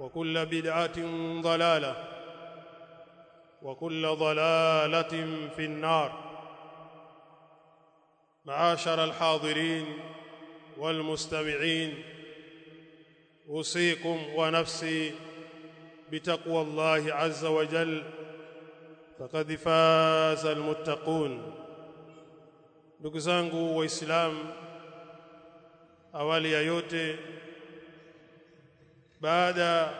وكل بدعة ضلالة وكل ضلالة في النار. معاشر الحاضرين والمستمعين أوصيكم ونفسي بتقوى الله عز وجل فقد فاز المتقون. Ndugu zangu waislamu awali yote baada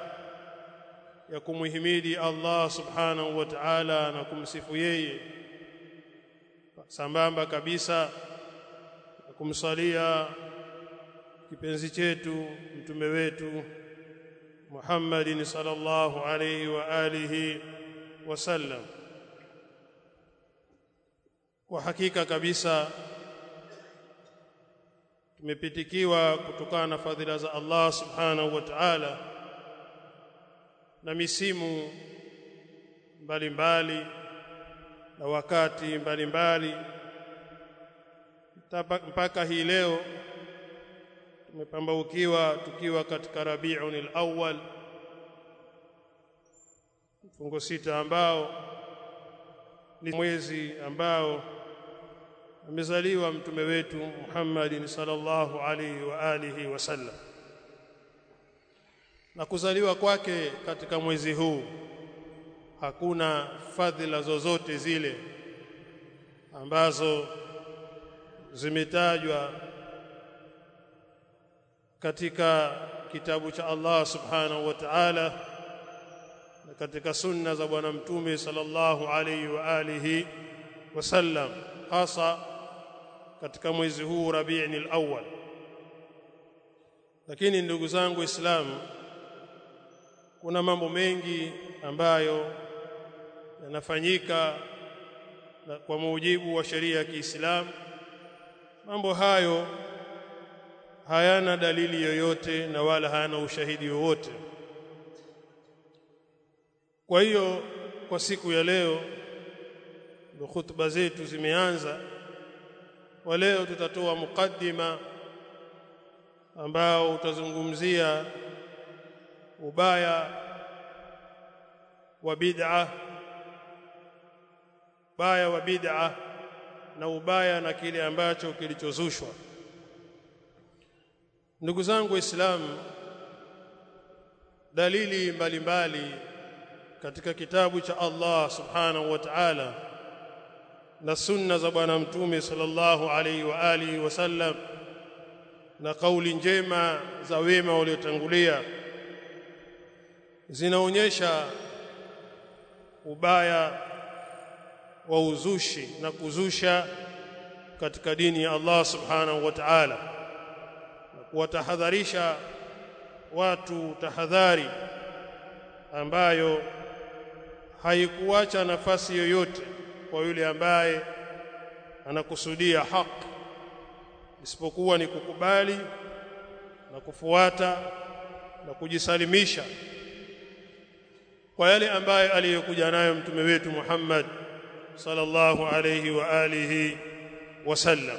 ya kumhimidi Allah subhanahu wa ta'ala na kumsifu yeye sambamba kabisa na kumsalia kipenzi chetu mtume wetu Muhammadin sallallahu alayhi wa alihi wasallam kwa hakika kabisa tumepitikiwa kutokana na fadhila za Allah subhanahu wa ta'ala na misimu mbalimbali mbali, na wakati mbalimbali mbali. mpaka hii leo tumepambaukiwa tukiwa katika Rabiul al-Awwal mfungo sita ambao ni mwezi ambao amezaliwa mtume wetu Muhammadin sallallahu alaihi wa alihi wasallam na kuzaliwa kwake katika mwezi huu hakuna fadhila zozote zile ambazo zimetajwa katika kitabu cha Allah subhanahu wa ta'ala na katika sunna za bwana mtume sallallahu alayhi wa alihi wasallam hasa katika mwezi huu Rabiul Awwal. Lakini ndugu zangu waislamu kuna mambo mengi ambayo yanafanyika kwa mujibu wa sheria ya Kiislamu mambo hayo hayana dalili yoyote na wala hayana ushahidi wowote. Kwa hiyo kwa siku ya leo ndio hutuba zetu zimeanza kwa leo tutatoa mukaddima ambao utazungumzia ubaya wa bid'a ubaya wa bid'a na ubaya na kile ambacho kilichozushwa. Ndugu zangu waislamu dalili mbalimbali mbali katika kitabu cha Allah subhanahu wa ta'ala na sunna za bwana mtume sallallahu alaihi wa alihi wasallam na kauli njema za wema waliotangulia zinaonyesha ubaya wa uzushi na kuzusha katika dini ya Allah subhanahu wa ta'ala na kuwatahadharisha watu tahadhari ambayo haikuacha nafasi yoyote kwa yule ambaye anakusudia haki isipokuwa ni kukubali na kufuata na kujisalimisha kwa yale ambaye aliyokuja nayo mtume wetu Muhammad sallallahu alayhi wa alihi wasallam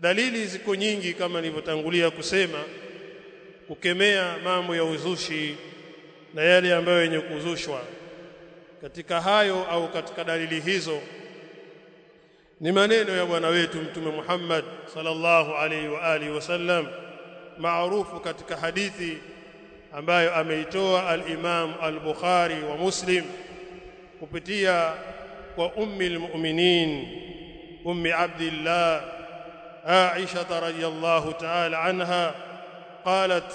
dalili ziko nyingi kama nilivyotangulia kusema kukemea mambo ya uzushi na yale ambayo yenye kuzushwa katika hayo au katika dalili hizo ni maneno ya bwana wetu mtume Muhammad sallallahu alaihi wa alihi wasallam maarufu katika hadithi ambayo ameitoa al-Imam al-Bukhari wa Muslim kupitia kwa ummi al-mu'minin ummi Abdullah Aisha radhiyallahu ta'ala anha qalat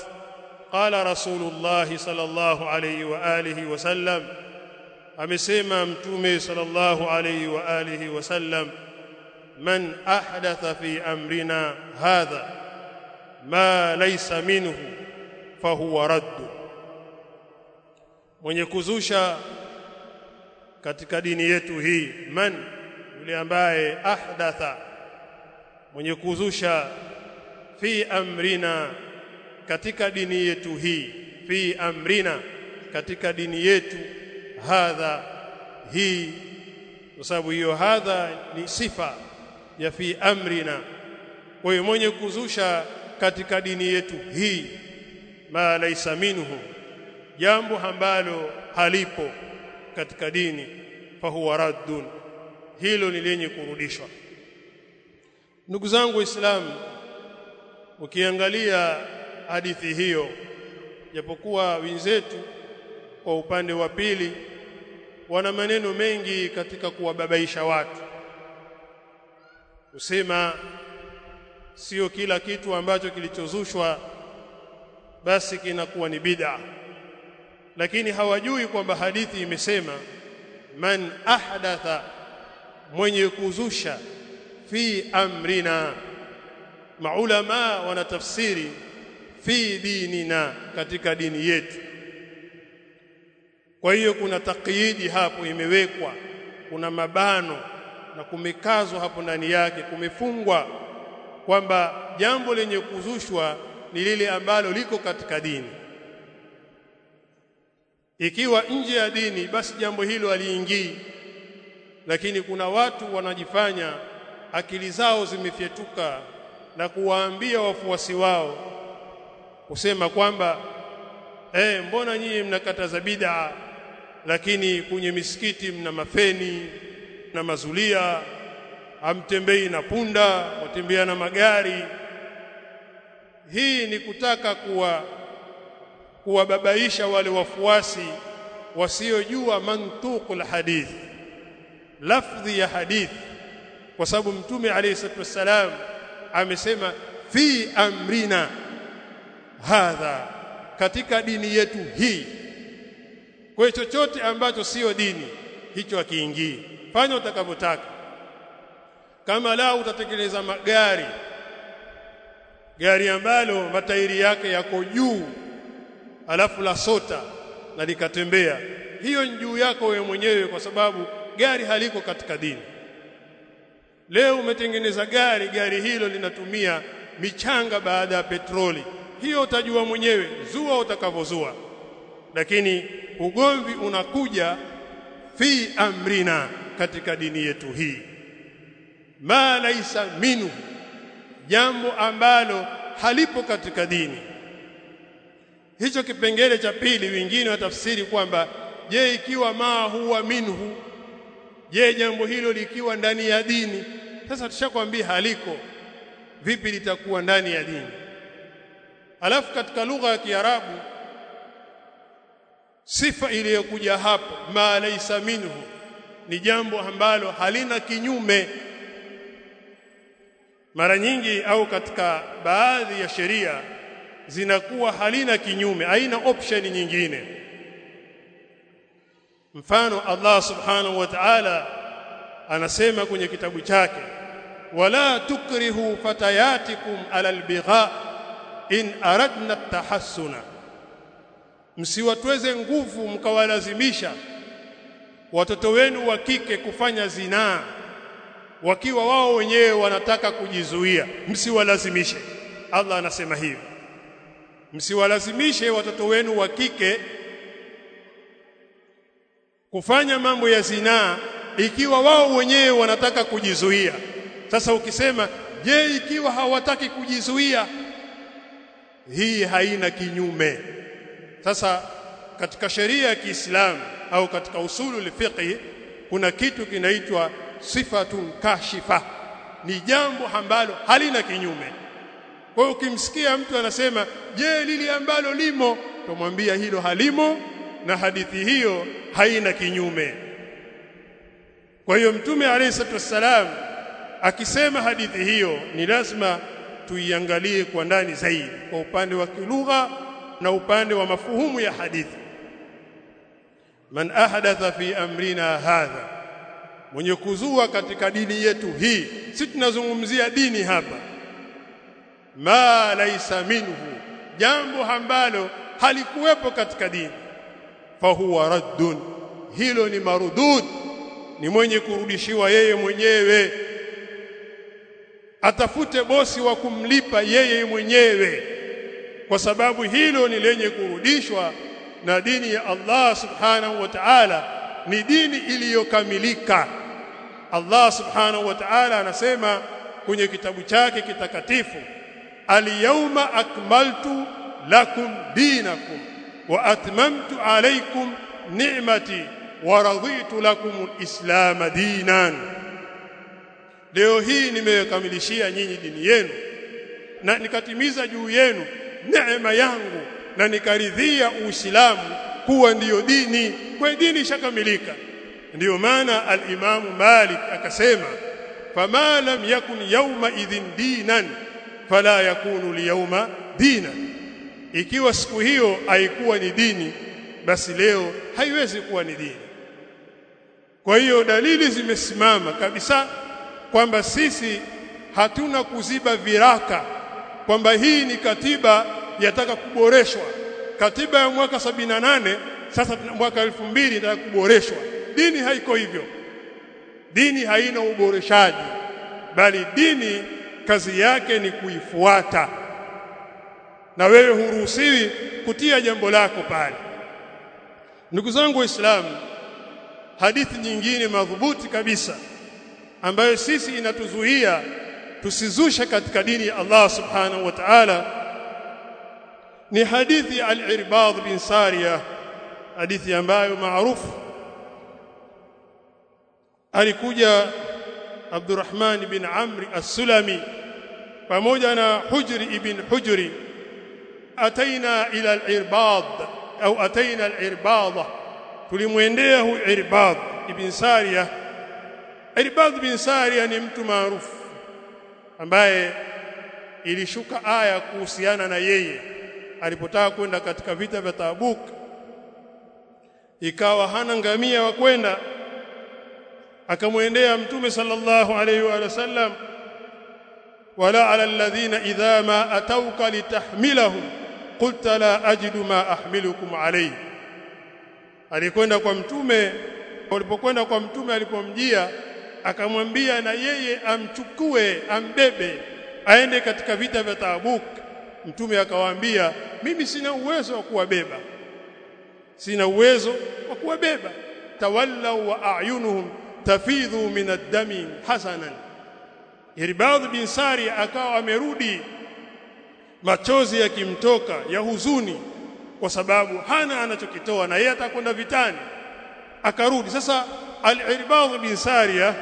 qala Rasulullah sallallahu alayhi wa alihi wasallam amesema mtume sallallahu alayhi wa alihi wasallam man ahdatha fi amrina hadha ma laysa minhu fahuwa raddu mwenye kuzusha katika dini yetu hii man yule ambaye ahdatha mwenye kuzusha fi amrina katika dini yetu hii fi amrina katika dini yetu hadha hii kwa sababu hiyo hadha ni sifa ya fi amrina. Kwa hiyo mwenye kuzusha katika dini yetu hii ma laisa minhu jambo ambalo halipo katika dini fahuwa raddun hilo ni lenye kurudishwa. Ndugu zangu waislamu ukiangalia hadithi hiyo japokuwa wenzetu kwa upande wa pili wana maneno mengi katika kuwababaisha watu. Kusema sio kila kitu ambacho kilichozushwa basi kinakuwa ni bid'a. Lakini hawajui kwamba hadithi imesema man ahdatha mwenye kuzusha fi amrina. Maulama wanatafsiri fi dinina katika dini yetu kwa hiyo kuna takyidi hapo imewekwa kuna mabano na kumekazwa hapo ndani yake kumefungwa kwamba jambo lenye kuzushwa ni lile ambalo liko katika dini. Ikiwa nje ya dini basi jambo hilo aliingii lakini kuna watu wanajifanya akili zao zimefyetuka na kuwaambia wafuasi wao kusema kwamba eh mbona nyinyi mnakataza bid'a lakini kwenye misikiti mna mafeni na mazulia amtembei na punda watembea na magari. Hii ni kutaka kuwa kuwababaisha wale wafuasi wasiojua mantuqul hadith lafdhi ya hadith. Kwa sababu mtume alayhi salatu wassalam amesema fi amrina hadha katika dini yetu hii kwa chochote ambacho sio dini hicho hakiingii. Fanya utakavyotaka. Kama la utatekeleza magari. Gari ambalo matairi yake yako juu alafu la sota na likatembea. Hiyo ni juu yako wewe mwenyewe kwa sababu gari haliko katika dini. Leo umetengeneza gari gari hilo linatumia michanga baada ya petroli. Hiyo utajua mwenyewe zua utakavyozua lakini ugomvi unakuja fi amrina katika dini yetu hii. Ma laisa minu jambo ambalo halipo katika dini. Hicho kipengele cha pili wengine watafsiri kwamba je ikiwa ma huwa minhu? Je jambo hilo likiwa ndani ya dini? Sasa tushakwambia haliko. Vipi litakuwa ndani ya dini? Alafu katika lugha ya Kiarabu sifa iliyokuja hapo ma laysa minhu ni jambo ambalo halina kinyume. Mara nyingi au katika baadhi ya sheria zinakuwa halina kinyume haina option nyingine. Mfano Allah subhanahu wa ta'ala anasema kwenye kitabu chake wala tukrihu fatayatikum alal bigha in aradna tahassuna msiwatweze nguvu mkawalazimisha watoto wenu wa kike kufanya zinaa wakiwa wao wenyewe wanataka kujizuia. Msiwalazimishe. Allah anasema hivi. Msiwalazimishe watoto wenu wa kike kufanya mambo ya zinaa ikiwa wao wenyewe wanataka kujizuia. Sasa ukisema je ikiwa hawataki kujizuia? Hii haina kinyume sasa katika sheria ya Kiislamu au katika usulu fiqh kuna kitu kinaitwa sifatun kashifa. Ni jambo ambalo halina kinyume. Kwa hiyo ukimsikia mtu anasema je lili ambalo limo? Tumwambia hilo halimo na hadithi hiyo haina kinyume. Kwa hiyo mtume alayhi wassalam akisema hadithi hiyo ni lazima tuiangalie kwa ndani zaidi. Kwa upande wa kilugha na upande wa mafuhumu ya hadithi. Man ahdatha fi amrina hadha mwenye kuzua katika dini yetu hii si tunazungumzia dini hapa. Ma laisa minhu jambo ambalo halikuwepo katika dini. Fahuwa raddun hilo ni marudud ni mwenye kurudishiwa yeye mwenyewe. Atafute bosi wa kumlipa yeye mwenyewe kwa sababu hilo ni lenye kurudishwa na dini ya Allah subhanahu wa ta'ala ni dini iliyokamilika. Allah subhanahu wa ta'ala anasema kwenye kitabu chake kitakatifu al-yawma akmaltu lakum dinakum wa atmamtu alaykum ni'mati wa raditu lakum al-islam dinan. Leo hii nimekamilishia nyinyi dini yenu na nikatimiza juu yenu neema yangu na nikaridhia uislamu kuwa ndiyo dini kwa dini ishakamilika. Ndiyo maana al-Imam Malik akasema fama lam yakun yawma idhin dinan fala yakunu liyawma dina ikiwa siku hiyo haikuwa ni dini basi leo haiwezi kuwa ni dini. Kwa hiyo dalili zimesimama kabisa kwamba sisi hatuna kuziba viraka kwamba hii ni katiba yataka kuboreshwa. Katiba ya mwaka 78 sasa mwaka 2000 inataka kuboreshwa. Dini haiko hivyo. Dini haina uboreshaji bali dini kazi yake ni kuifuata. Na wewe huruhusiwi kutia jambo lako pale. Ndugu zangu waislamu hadithi nyingine madhubuti kabisa ambayo sisi inatuzuia tusizushe katika dini ya Allah subhanahu wa ta'ala. Ni hadithi al-Irbad bin Sariya hadithi ambayo maarufu. Alikuja Abdurrahman bin Amr as-Sulami pamoja na Hujri ibn Hujri. Ataina ila al-Irbad au ataina al-Irbad. Tulimwendea hu Irbad ibn Sariya Irbad bin Sariya ni mtu maarufu ambaye ilishuka aya kuhusiana na yeye alipotaka kwenda katika vita vya Tabuk. Ikawa hana ngamia wa kwenda akamwendea mtume sallallahu alayhi wa sallam wala ala alladhina idha ma atawka litahmilahum qulta la ajidu ma ahmilukum alayhi. Alikwenda kwa mtume walipokwenda kwa mtume alipomjia akamwambia na yeye amchukue ambebe aende katika vita vya Tabuk. Mtume akawaambia mimi sina uwezo wa kuwabeba. Sina uwezo wa kuwabeba. Tawallau wa a'yunuhum tafidhu min ad-dami hasanan. Irbad bin Sari akawa amerudi. Machozi yakimtoka ya huzuni kwa sababu hana anachokitoa na yeye atakwenda vitani. Akarudi. Sasa al-Irbad bin Sariya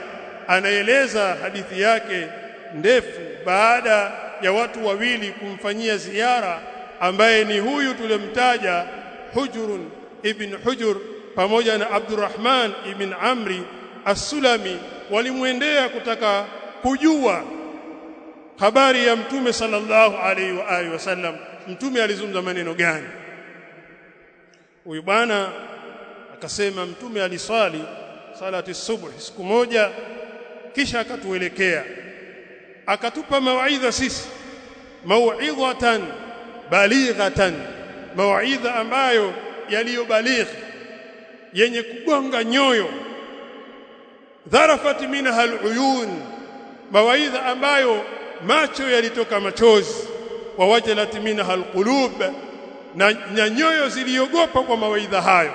anaeleza hadithi yake ndefu baada ya watu wawili kumfanyia ziara ambaye ni huyu tulemtaja Hujrun ibn Hujur pamoja na Abdurrahman ibn Amri As-Sulami. Walimwendea kutaka kujua habari ya mtume sallallahu alaihi wa alihi wasallam. Mtume alizungumza maneno gani? Huyu bwana akasema mtume aliswali salati subuh siku moja kisha akatuelekea. Akatupa mawaidha sisi mauidhatan balighatan mawaidha ambayo yaliyobaligh yenye kugonga nyoyo. Dharafat minha aluyun mawaidha ambayo macho yalitoka machozi. Wa wajalat minha alqulub na, na nyoyo ziliogopa kwa mawaidha hayo.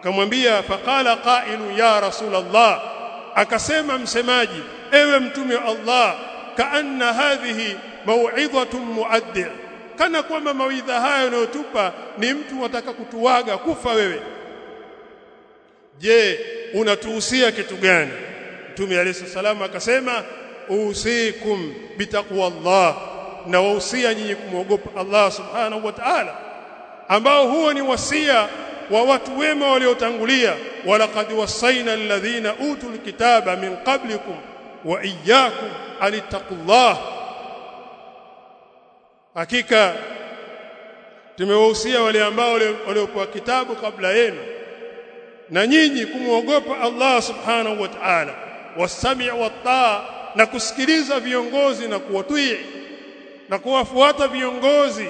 Akamwambia faqala qailu ya rasulullah akasema msemaji ewe mtume wa Allah kaanna hadhihi mau'idhatun muaddi kana kwamba mawidha hayo yanayotupa ni mtu wataka kutuwaga kufa wewe. Je unatuhusia kitu gani? Mtume alayhi salamu akasema usikum bitaqwallah na wahusia nyinyi kumwogopa Allah subhanahu wa ta'ala ambao huo ni wasia wa watu wema waliotangulia walaqad wasaina alladhina utul kitaba min qablikum wa iyyakum anittaqullah hakika tumewahusia wale ambao waliopewa kitabu kabla yenu. Na nyinyi kumwogopa Allah subhanahu wa ta'ala. Wasami' wataa na kusikiliza viongozi na kuwatii na kuwafuata viongozi.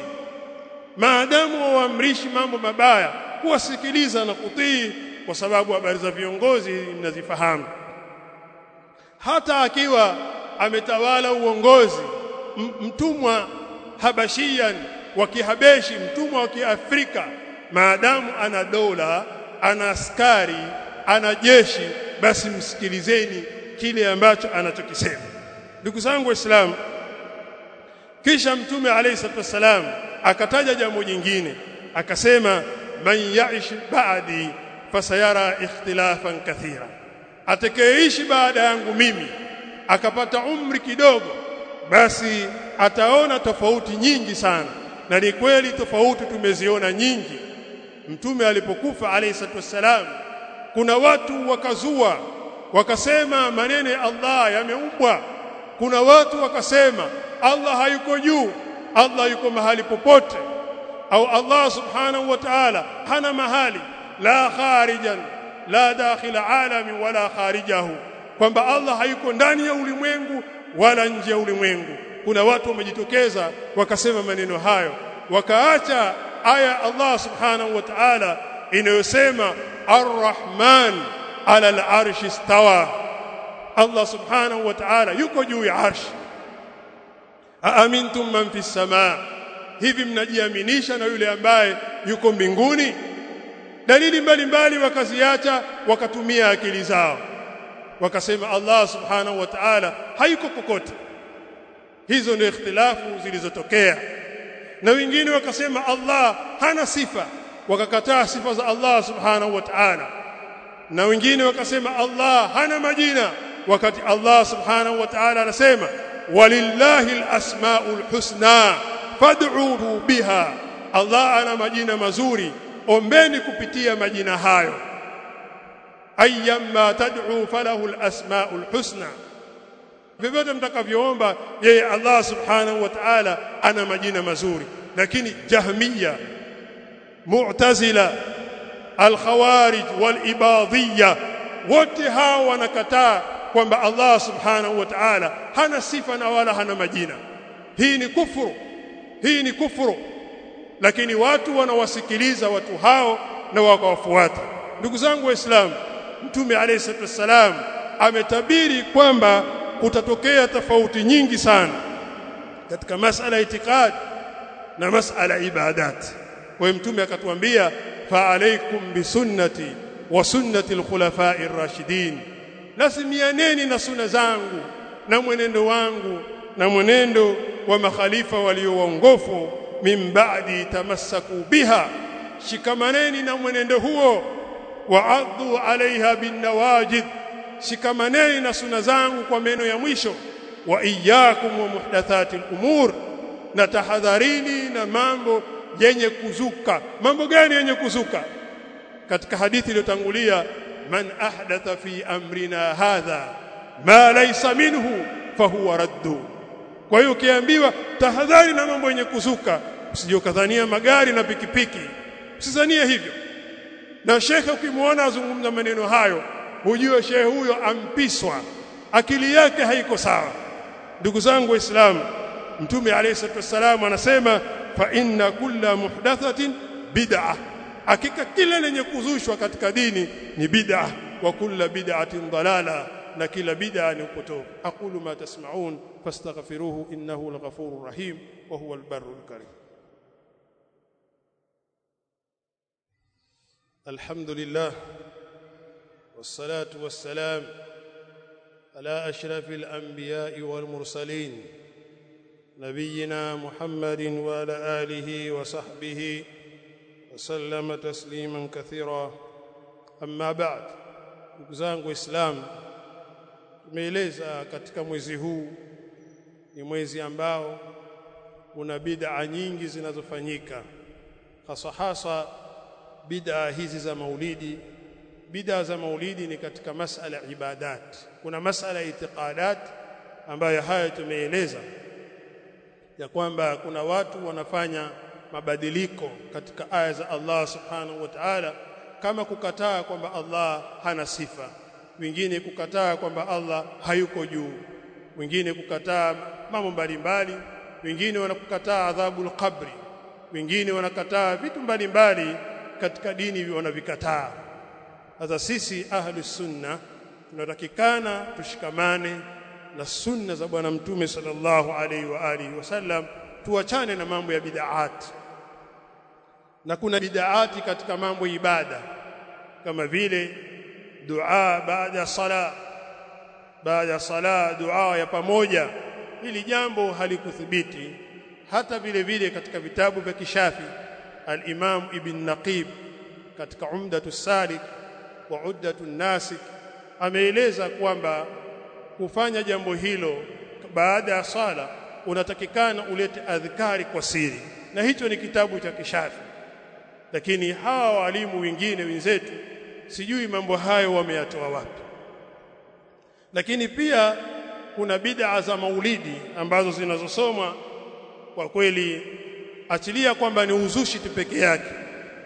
Maadamu waamrishi mambo mabaya kuwasikiliza na kutii kwa sababu habari za viongozi mnazifahamu hata akiwa ametawala uongozi mtumwa habashian wa kihabeshi mtumwa wa kiafrika maadamu ana dola ana askari ana jeshi basi msikilizeni kile ambacho anachokisema. Ndugu zangu waislamu kisha mtume alayhi salatu wasalam akataja jambo jingine akasema man yaish baadi fasayara ikhtilafan kathira. Atakayeishi baada yangu mimi akapata umri kidogo basi ataona tofauti nyingi sana. Na ni kweli tofauti tumeziona nyingi. Mtume alipokufa alayhi salatu wasalam kuna watu wakazua wakasema maneno ya Allah yameumbwa. Kuna watu wakasema Allah hayuko juu Allah yuko mahali popote au Allah subhanahu wa ta'ala hana mahali la kharijan la dakhila alami wala kharijahu. Kwamba Allah hayuko ndani ya ulimwengu wala nje ya ulimwengu. Kuna watu wamejitokeza wakasema maneno hayo. Wakaacha aya Allah subhanahu wa ta'ala inayosema ar-rahman ala al-arshi istawa. Allah subhanahu wa ta'ala yuko juu ya arshi aamintum man fi samaa hivi mnajiaminisha na yule ambaye yuko mbinguni? Dalili mbalimbali wakaziacha wakatumia akili zao. Wakasema Allah subhanahu wa ta'ala hayuko kokote. Hizo ndio ikhtilafu zilizotokea. Na wengine wakasema Allah hana sifa. Wakakataa sifa za Allah subhanahu wa ta'ala. Na wengine wakasema Allah hana majina. Wakati Allah subhanahu wa ta'ala anasema walillahi alasmaul husna fad'uhu biha. Allah ana majina mazuri. Ombeni kupitia majina hayo. Ayyamma tad'u falahu alasmaul husna. Vyovyote mtakavyoomba yeye Allah subhanahu wa ta'ala ana majina mazuri. Lakini jahmiya mu'tazila al-khawarij wal-ibadiyya wote hao wanakataa kwamba Allah subhanahu wa ta'ala hana sifa na wala hana majina. Hii ni kufuru hii ni kufuru. Lakini watu wanawasikiliza watu hao na wakawafuata. Ndugu zangu waislamu mtume alayhi wassalam ametabiri kwamba kutatokea tofauti nyingi sana katika masala itikad na masala ibadat. Kwa mtume akatuambia fa alaikum bisunnati wa sunnati alkhulafa'i ar-rashidin. Lazimianeni na sunna zangu na mwenendo wangu na mwenendo wa makhalifa walio waongofu min ba'di tamassaku biha. Shikamaneni na mwenendo huo wa'addu 'alayha bin nawajid. Shikamaneni na suna zangu kwa meno ya mwisho wa iyyakum wa muhdathatil umur. Na tahadharini na mambo yenye kuzuka. Mambo gani yenye kuzuka? Katika hadithi iliyotangulia man ahdatha fi amrina hadha ma laysa minhu fahuwa raddu kwa hiyo ukiambiwa tahadhari na mambo yenye kuzuka usijokadhania magari na pikipiki. Usizanie hivyo. Na shekhe ukimwona azungumza maneno hayo hujue shehe huyo ampiswa. Akili yake haiko sawa. Ndugu zangu waislamu mtume alayhi wasallam anasema fa inna kulla muhdathatin bid'ah. Hakika kila lenye kuzushwa katika dini ni bid'ah wa kulla bid'atin dalala na kila bid'a ni upotovu aqulu ma tasma'un fastaghfiruhu innahu al-ghafurur rahim wa huwa al-barrul karim لله والصلاة والسلام على أشرف الأنبياء والمرسلين نبينا محمد وعلى آله وصحبه وسلم تسليما كثيرا أما بعد نكزangu Islam tumeeleza katika mwezi huu ni mwezi ambao kuna bid'a nyingi zinazofanyika. Hasa hasa bid'a hizi za maulidi. Bid'a za maulidi ni katika masala ibadat. Kuna masala itiqadat ambayo haya tumeeleza. Ya kwamba kuna watu wanafanya mabadiliko katika aya za Allah subhanahu wa ta'ala kama kukataa kwamba Allah hana sifa wengine kukataa kwamba Allah hayuko juu. Wengine kukataa mambo mbalimbali wengine wanakukataa adhabul qabri wengine wanakataa vitu mbalimbali katika dini wanavikataa. Sasa sisi ahli sunna tunatakikana tushikamane na sunna za bwana mtume sallallahu alaihi wa alihi wasallam tuachane na mambo ya bidaati na kuna bid'aati katika mambo ibada kama vile dua baada ya sala. Baada ya sala dua ya pamoja. Hili jambo halikuthibiti. Hata vile vile katika vitabu vya kishafi al-Imam Ibn Naqib katika Umdatu Salik wa Uddatu Nasik ameeleza kwamba kufanya jambo hilo baada ya sala unatakikana ulete adhkari kwa siri. Na hicho ni kitabu cha kishafi. Lakini hawa walimu wengine wenzetu sijui mambo hayo wameyatoa wapi. Lakini pia kuna bid'a za maulidi ambazo zinazosomwa kwa kweli achilia kwamba ni uzushi tu peke yake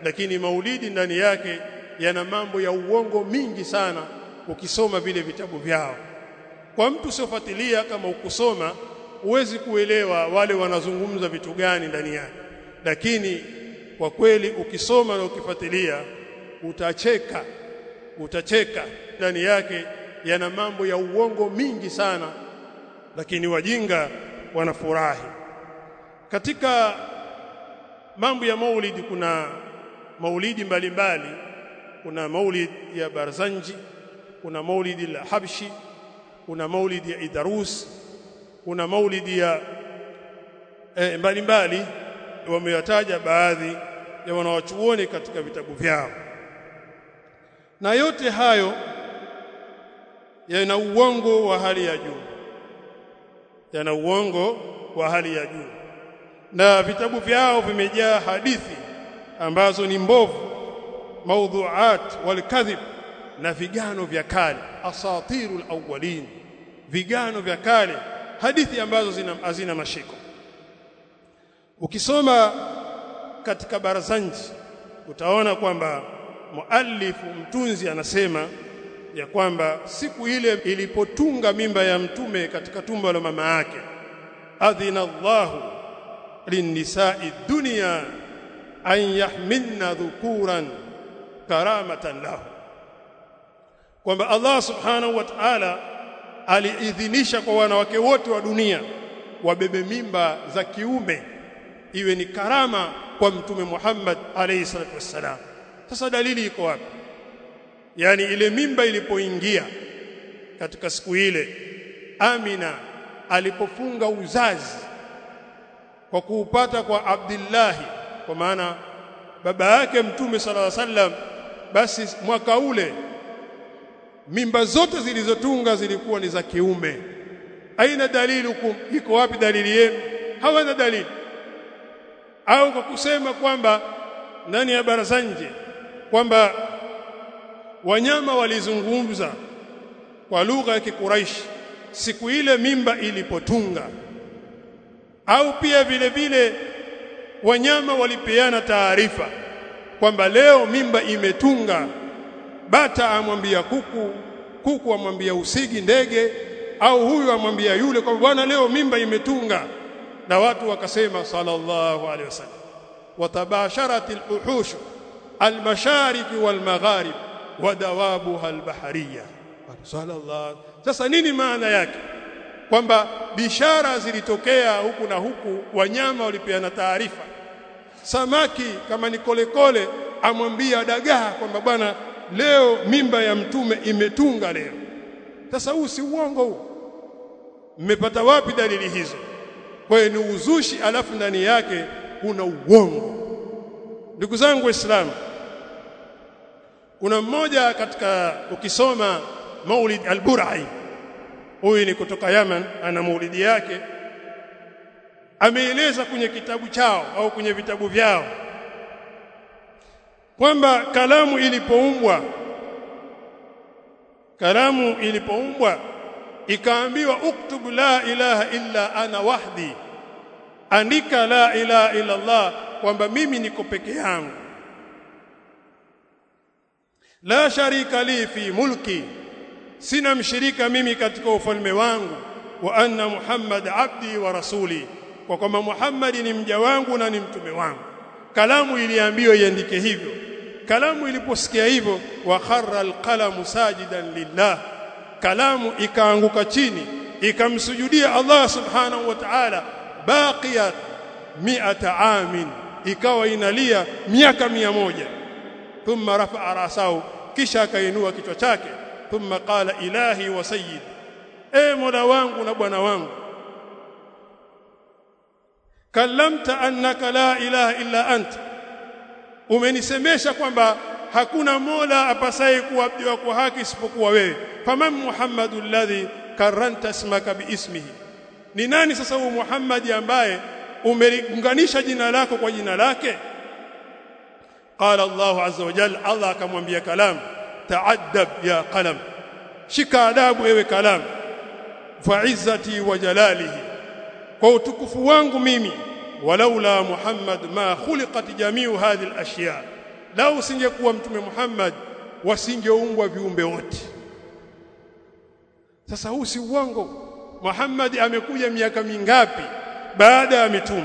lakini maulidi ndani yake yana mambo ya uongo mingi sana ukisoma vile vitabu vyao. Kwa mtu usiofuatilia kama ukusoma huwezi kuelewa wale wanazungumza vitu gani ndani yake. Lakini kwa kweli ukisoma na ukifuatilia utacheka utacheka. Ndani yake yana mambo ya uongo mingi sana lakini wajinga wanafurahi. Katika mambo ya maulidi kuna maulidi mbalimbali. Mbali. kuna maulid ya Barzanji kuna maulidi la Habshi kuna maulidi ya Idarus kuna maulidi ya e, mbalimbali. Wamewataja baadhi ya wanawachuoni katika vitabu vyao na yote hayo yana uongo wa hali ya juu. Yana uongo wa hali ya juu. Na vitabu vyao vimejaa hadithi ambazo ni mbovu maudhuat walkadhib na vigano vya kale asatirul awwalin vigano vya kale hadithi ambazo zina hazina mashiko. Ukisoma katika barazanji utaona kwamba muallifu mtunzi anasema ya kwamba siku ile ilipotunga mimba ya mtume katika tumbo la mama yake adhina Allahu linnisa'i dunya an yahmilna dhukuran karamatan lahu kwamba Allah subhanahu wa ta'ala aliidhinisha kwa wanawake wote wa dunia wabebe mimba za kiume iwe ni karama kwa mtume Muhammad alayhi salatu wassalam sasa dalili iko wapi? Yani ile mimba ilipoingia katika siku ile Amina alipofunga uzazi kwa kuupata kwa Abdillahi kwa maana baba yake mtume alaihi wasallam basi mwaka ule mimba zote zilizotunga zilikuwa ni za kiume. Aina dalili iko wapi dalili yenu? Hawana dalili. Au kwa kusema kwamba ndani ya barazanje kwamba wanyama walizungumza kwa lugha ya kikuraishi siku ile mimba ilipotunga. Au pia vile vile wanyama walipeana taarifa kwamba leo mimba imetunga. Bata amwambia kuku kuku amwambia usigi ndege au huyu amwambia yule kwamba bwana leo mimba imetunga. Na watu wakasema sallallahu alaihi wasallam. Watabasharat al-uhush al-mashariki wal-magharib wa dawabuha al-bahariyya sallallahu sasa nini maana yake? Kwamba bishara zilitokea huku na huku wanyama walipeana taarifa. Samaki kama ni kolekole amwambia dagaa kwamba bwana leo mimba ya mtume imetunga leo. Sasa huu si uongo huu. Mmepata wapi dalili hizo? Kwa hiyo ni uzushi alafu ndani yake kuna uongo. Ndugu zangu waislamu kuna mmoja katika ukisoma Maulid al-Burai huyu ni kutoka Yaman ana maulidi yake ameeleza kwenye kitabu chao au kwenye vitabu vyao kwamba kalamu ilipoumbwa kalamu ilipoumbwa ikaambiwa uktub la ilaha illa ana wahdi andika la ilaha illa Allah kwamba mimi niko peke yangu la sharika li fi mulki. Sina mshirika mimi katika ufalme wangu wa anna muhammad abdi wa rasuli. Kwa kwamba muhammad ni mja wangu na ni mtume wangu. Kalamu iliambiwa iandike hivyo. Kalamu iliposikia hivyo wa kharra alqalamu sajidan lillah. Kalamu ikaanguka chini ikamsujudia Allah subhanahu wa ta'ala baqiyat mi'ata amin ikawa inalia miaka mia moja thumma rafa'a rasahu kisha akainua kichwa chake thumma qala ilahi wa sayyid e mola wangu na bwana wangu kallamta annaka la ilaha illa anta umenisemesha kwamba hakuna mola apasaye kuabudiwa kwa haki isipokuwa wewe. Faman muhammadu ladhi karanta ismaka biismihi ni nani sasa huyu muhammadi ambaye umeliunganisha jina lako kwa jina lake qala allah azza wa jalla allah akamwambia kalam ta'addab ya qalam shika adabu ewe kalam fa izzati wa jalalihi kwa utukufu wangu mimi walaula muhammad ma khuliqat jamiu hadhihi al-ashya lau usingekuwa mtume muhammad wasingeumbwa viumbe wote. Sasa huu si uongo. Muhammad amekuja miaka mingapi baada ya mitume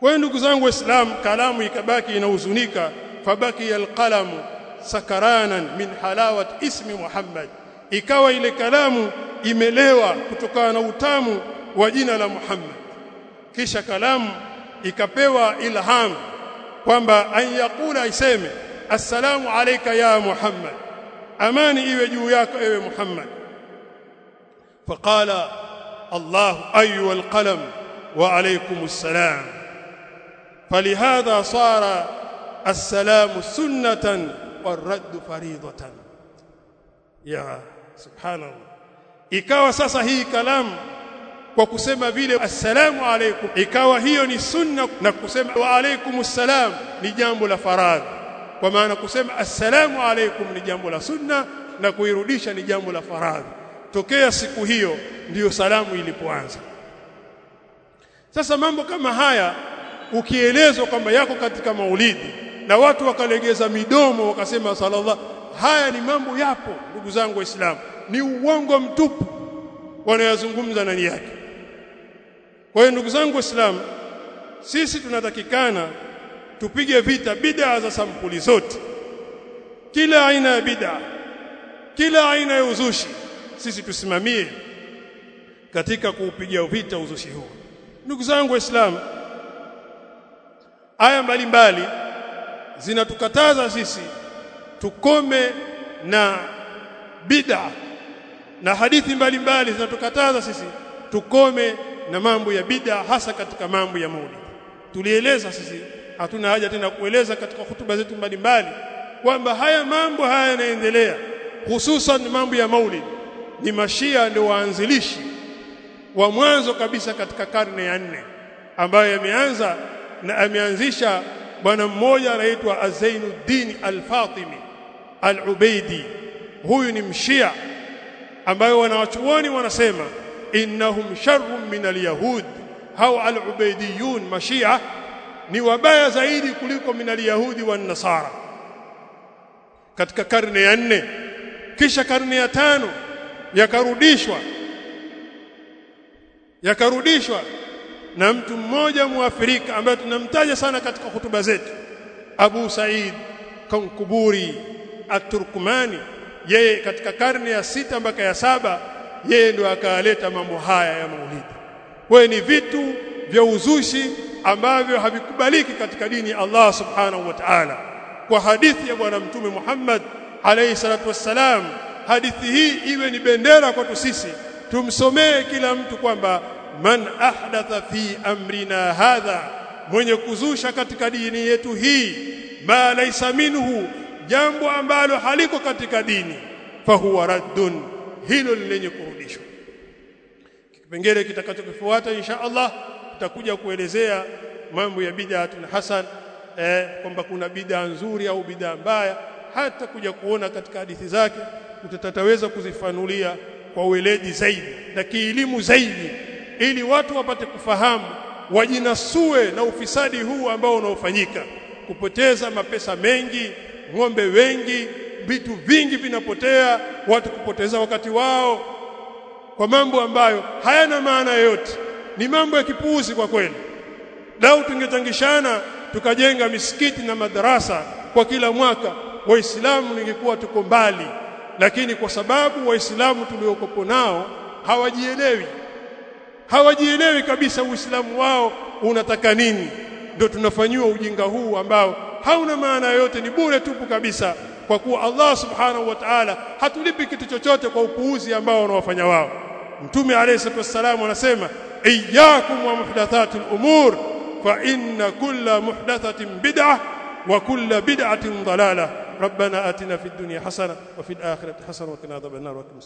wewe ndugu zangu waislamu kalamu ikabaki inahuzunika fabaki alqalamu sakaranan min halawat ismi muhammad. Ikawa ile kalamu imelewa kutokana na utamu wa jina la Muhammad. Kisha kalamu ikapewa ilham kwamba an yakula iseme assalamu alayka ya Muhammad. Amani iwe juu yako ewe Muhammad. Faqala Allah ayu alqalam wa alaykum assalam فلهذا صار السلام سنة والرد فريضة يا سبحان الله ikawa sasa hii kalamu kwa kusema vile assalamu alaykum ikawa hiyo ni sunna na kusema wa alaykumus salam ni jambo la faradhi kwa maana kusema assalamu alaykum ni jambo la sunna na kuirudisha ni jambo la faradhi tokea siku hiyo ndiyo salamu ilipoanza sasa mambo kama haya ukielezwa kwamba yako katika maulidi na watu wakalegeza midomo wakasema sallallahu haya ni mambo yapo ndugu zangu waislamu ni uongo mtupu wanayozungumza ndani yake. Kwa hiyo ndugu zangu waislamu sisi tunatakikana tupige vita bid'a za sampuli zote. Kila aina ya bid'a kila aina ya uzushi sisi tusimamie katika kuupiga vita uzushi huo. Ndugu zangu waislamu aya mbalimbali zinatukataza sisi tukome na bid'a. Na hadithi mbalimbali zinatukataza sisi tukome na mambo ya bid'a hasa katika mambo ya maulid tulieleza sisi hatuna haja tena kueleza katika hutuba zetu mbalimbali kwamba haya mambo haya yanaendelea hususan mambo ya maulid ni mashia ndio waanzilishi wa mwanzo kabisa katika karne ya nne ambayo yameanza na ameanzisha bwana mmoja anaitwa Azainuddin Al-Fatimi Al-Ubaidi huyu ni mshia ambayo wanawachuoni wanasema innahum sharrun min al-yahud. Hao al-ubaidiyun mashia ni wabaya zaidi kuliko min al-yahudi wa nasara. Katika karne ya nne kisha karne ya tano yakarudishwa yakarudishwa na mtu mmoja muafrika ambaye tunamtaja sana katika hutuba zetu. Abu Said Kankuburi At-Turkmani yeye katika karne ya sita mpaka ya saba yeye ndio akaleta mambo haya ya maulidi kwa ni vitu vya uzushi ambavyo havikubaliki katika dini ya Allah subhanahu wa ta'ala. Kwa hadithi ya bwana mtume Muhammad alayhi salatu wassalam hadithi hii iwe ni bendera kwetu sisi tumsomee kila mtu kwamba man ahdatha fi amrina hadha mwenye kuzusha katika dini yetu hii ma laysa minhu jambo ambalo haliko katika dini fahuwa raddun hilo lenye kurudishwa. Kipengele kitakachofuata insha Allah tutakuja kuelezea mambo ya bid'atun hasan eh, kwamba kuna bid'a nzuri au bid'a mbaya. Hata kuja kuona katika hadithi zake utataweza kuzifanulia kwa weledi zaidi na kielimu zaidi ili watu wapate kufahamu wajinasue na ufisadi huu ambao unaofanyika. Kupoteza mapesa mengi ng'ombe wengi vitu vingi vinapotea watu kupoteza wakati wao kwa mambo ambayo hayana maana yoyote. Ni mambo ya kipuuzi kwa kweli. Lau tungechangishana tukajenga misikiti na madarasa kwa kila mwaka waislamu ningekuwa tuko mbali. Lakini kwa sababu waislamu tuliokopo nao hawajielewi hawajielewi kabisa uislamu wao unataka nini ndio tunafanyiwa ujinga huu ambao hauna maana yote ni bure tupu kabisa kwa kuwa Allah subhanahu wa ta'ala hatulipi kitu chochote kwa upuuzi ambao wanawafanya wao mtume alayhi salatu wassalam anasema iyyakum wa muhdathatil umur fa inna kulla muhdathatin bid'ah wa kulla bid'atin dalalah ربنا آتنا في الدنيا حسنة وفي الآخرة حسنة وقنا عذاب النار وقنا